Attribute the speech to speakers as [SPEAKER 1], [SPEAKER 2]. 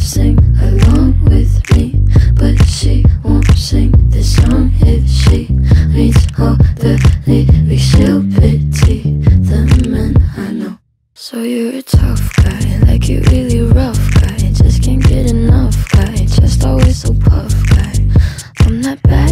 [SPEAKER 1] Sing along with me, but she won't sing this song if she reads all the lyrics. She'll pity the men I know. So you're a tough guy, like you really rough guy. Just can't get enough guy, just always so puff guy. I'm that bad